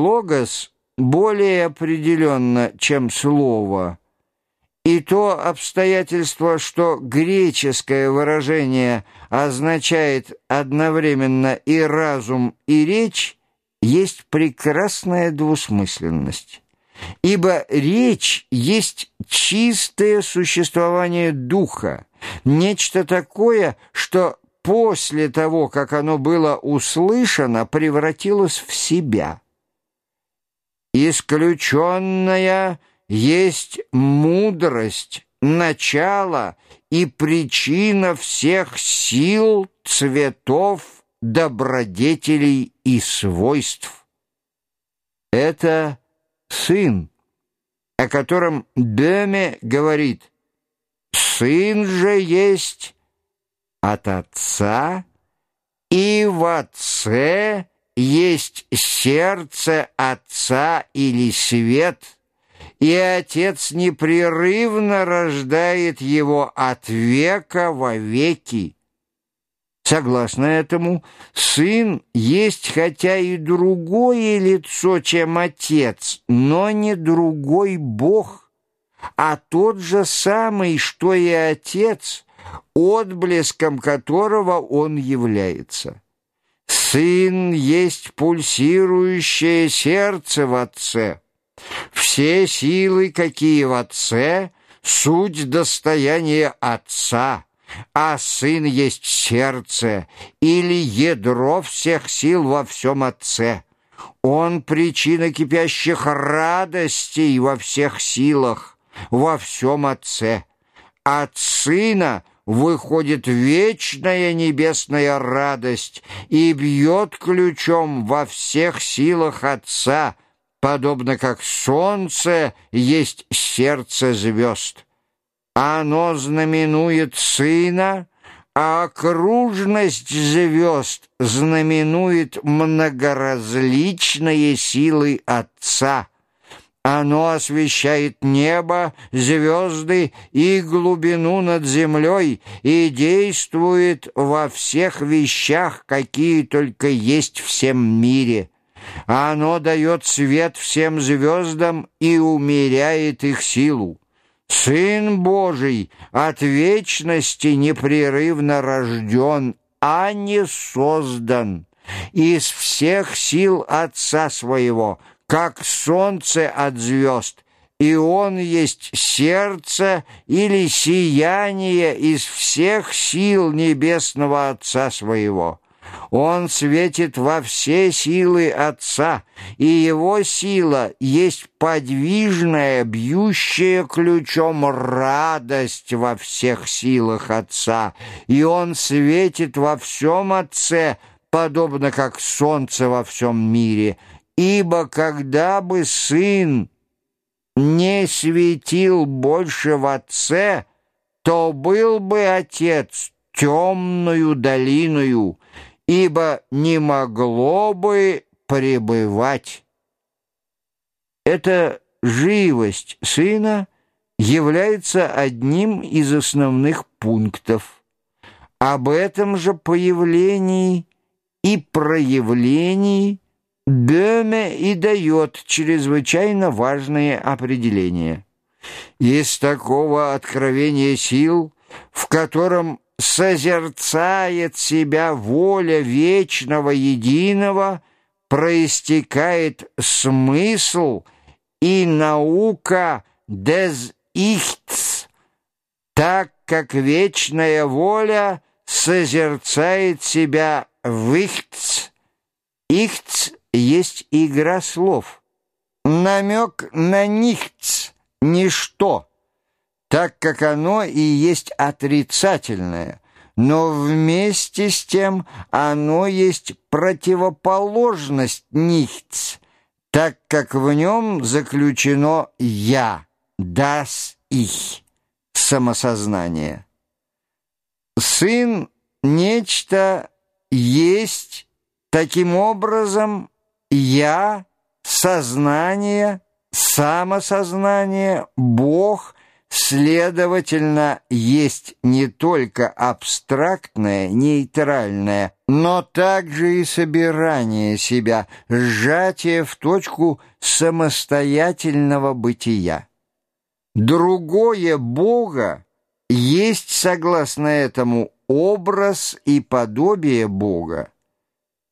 логос более определенно, чем слово, и то обстоятельство, что греческое выражение означает одновременно и разум, и речь, есть прекрасная двусмысленность. Ибо речь есть чистое существование духа, нечто такое, что после того, как оно было услышано, превратилось в себя. Исключенная есть мудрость, начало и причина всех сил, цветов, добродетелей и свойств. Это сын, о котором Деме говорит, «Сын же есть от отца, и в отце есть сердце отца или свет, и отец непрерывно рождает его от века во веки». Согласно этому, сын есть хотя и другое лицо, чем отец, но не другой Бог, а тот же самый, что и отец, отблеском которого он является. Сын есть пульсирующее сердце в отце. Все силы, какие в отце, суть достояния отца – а сын есть сердце или ядро всех сил во всем Отце. Он причина кипящих радостей во всех силах, во всем Отце. От Сына выходит вечная небесная радость и бьет ключом во всех силах Отца, подобно как солнце есть сердце звезд. Оно знаменует сына, а окружность звезд знаменует многоразличные силы Отца. Оно освещает небо, звезды и глубину над землей и действует во всех вещах, какие только есть в всем мире. Оно дает свет всем звездам и умеряет их силу. Сын Божий от вечности непрерывно рожден, а не создан. Из всех сил Отца Своего, как солнце от звезд, и Он есть сердце или сияние из всех сил Небесного Отца Своего. Он светит во все силы Отца, и его сила есть подвижная, бьющая ключом радость во всех силах Отца, и он светит во всем Отце, подобно как солнце во всем мире. Ибо когда бы Сын не светил больше в Отце, то был бы Отец темную долиною, ибо не могло бы пребывать. Эта живость сына является одним из основных пунктов. Об этом же появлении и проявлении Бёме и дает чрезвычайно важные определения. Из такого откровения сил, в котором созерцает себя воля вечного единого, проистекает смысл и наука des Ichts, так как вечная воля созерцает себя в Ихц. Ихц есть игра слов, намек на Нихц, ничто так как оно и есть отрицательное, но вместе с тем оно есть противоположность нихц, так как в нем заключено «я», «das ich», самосознание. Сын — нечто есть, таким образом «я», сознание, самосознание, Бог — следовательно, есть не только абстрактное, нейтральное, но также и собирание себя, сжатие в точку самостоятельного бытия. Другое Бога есть, согласно этому, образ и подобие Бога.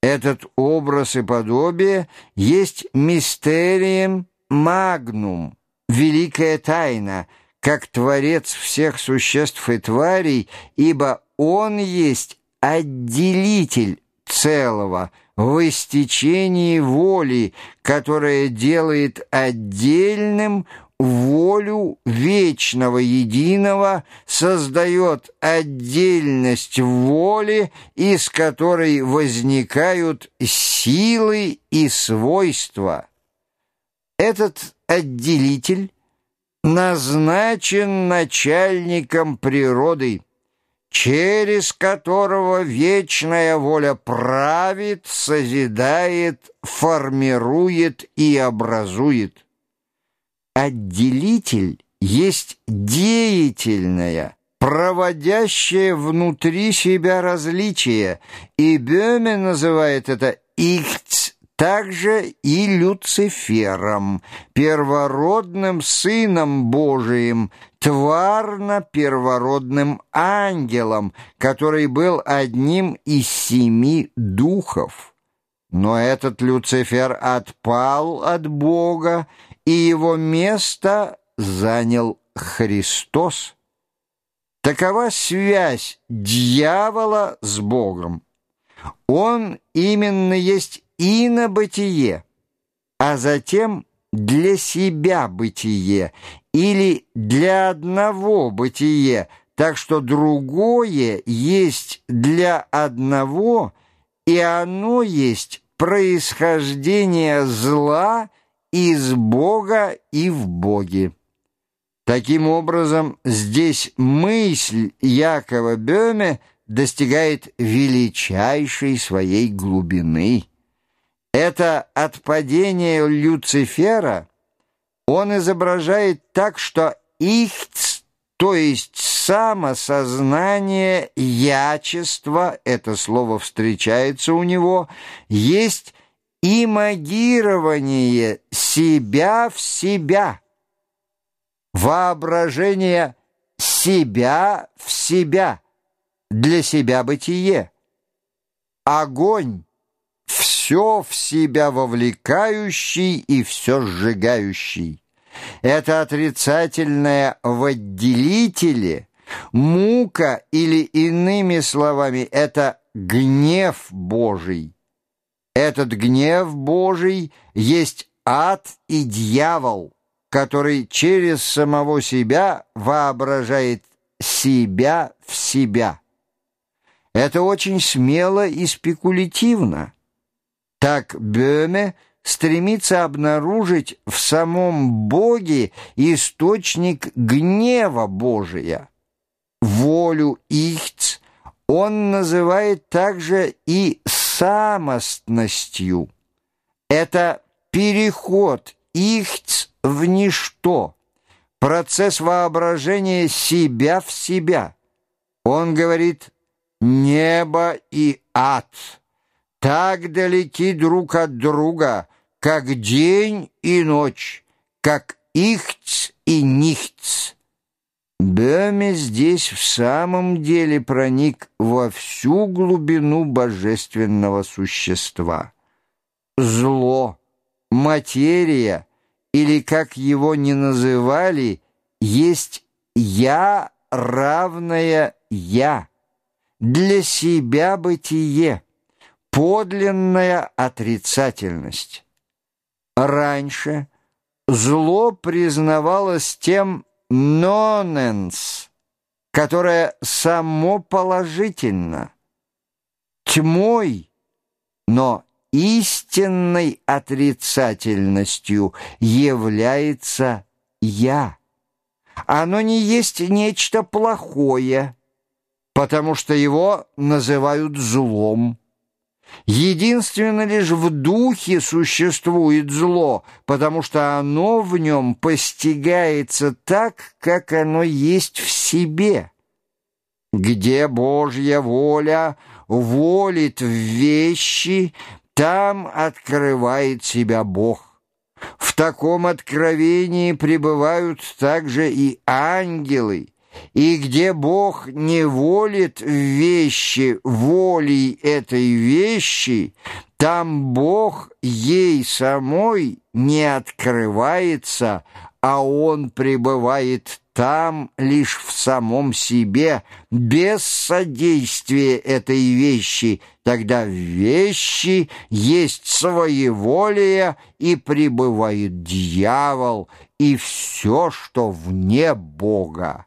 Этот образ и подобие есть мистерием магнум, великая тайна, как Творец всех существ и тварей, ибо Он есть отделитель целого в истечении воли, которая делает отдельным волю вечного единого, создает отдельность воли, из которой возникают силы и свойства. Этот отделитель назначен начальником природы, через которого вечная воля правит, созидает, формирует и образует. Отделитель есть деятельное, проводящее внутри себя различие, и Бёме называет это «ихц», также и Люцифером, первородным сыном Божиим, тварно-первородным ангелом, который был одним из семи духов. Но этот Люцифер отпал от Бога и его место занял Христос. Такова связь дьявола с Богом. Он именно есть и на бытие, а затем для себя бытие или для одного бытие, так что другое есть для одного, и оно есть происхождение зла из Бога и в Боге. Таким образом, здесь мысль Якова Бёме достигает величайшей своей глубины. Это отпадение Люцифера он изображает так, что ихц, то есть самосознание, ячество, это слово встречается у него, есть имагирование себя в себя, воображение себя в себя, для себя бытие. Огонь, все в себя вовлекающий и все сжигающий. Это отрицательное в отделителе, мука или иными словами, это гнев Божий. Этот гнев Божий есть ад и дьявол, который через самого себя воображает себя в себя. Это очень смело и спекулятивно. Так Бёме стремится обнаружить в самом Боге источник гнева Божия. Волю Ихц он называет также и самостностью. Это переход ихц в ничто, процесс воображения себя в себя. Он говорит «небо и ад» так далеки друг от друга, как день и ночь, как ихц и нихц. Бёме здесь в самом деле проник во всю глубину божественного существа. Зло, материя, или, как его ни называли, есть «я» равное «я», для себя бытие, подлинная отрицательность. Раньше зло признавалось тем «ноненс», которое само положительно, тьмой, но истинной отрицательностью является «я». Оно не есть нечто плохое, потому что его называют злом. Единственно лишь в духе существует зло, потому что оно в нем постигается так, как оно есть в себе. Где Божья воля волит в вещи, там открывает себя Бог. В таком откровении пребывают также и ангелы, и где Бог не волит вещи волей этой вещи, там Бог ей самой не открывается, а Он пребывает там лишь в самом себе, без содействия этой вещи, тогда в вещи есть своеволие и пребывает дьявол, и все, что вне Бога.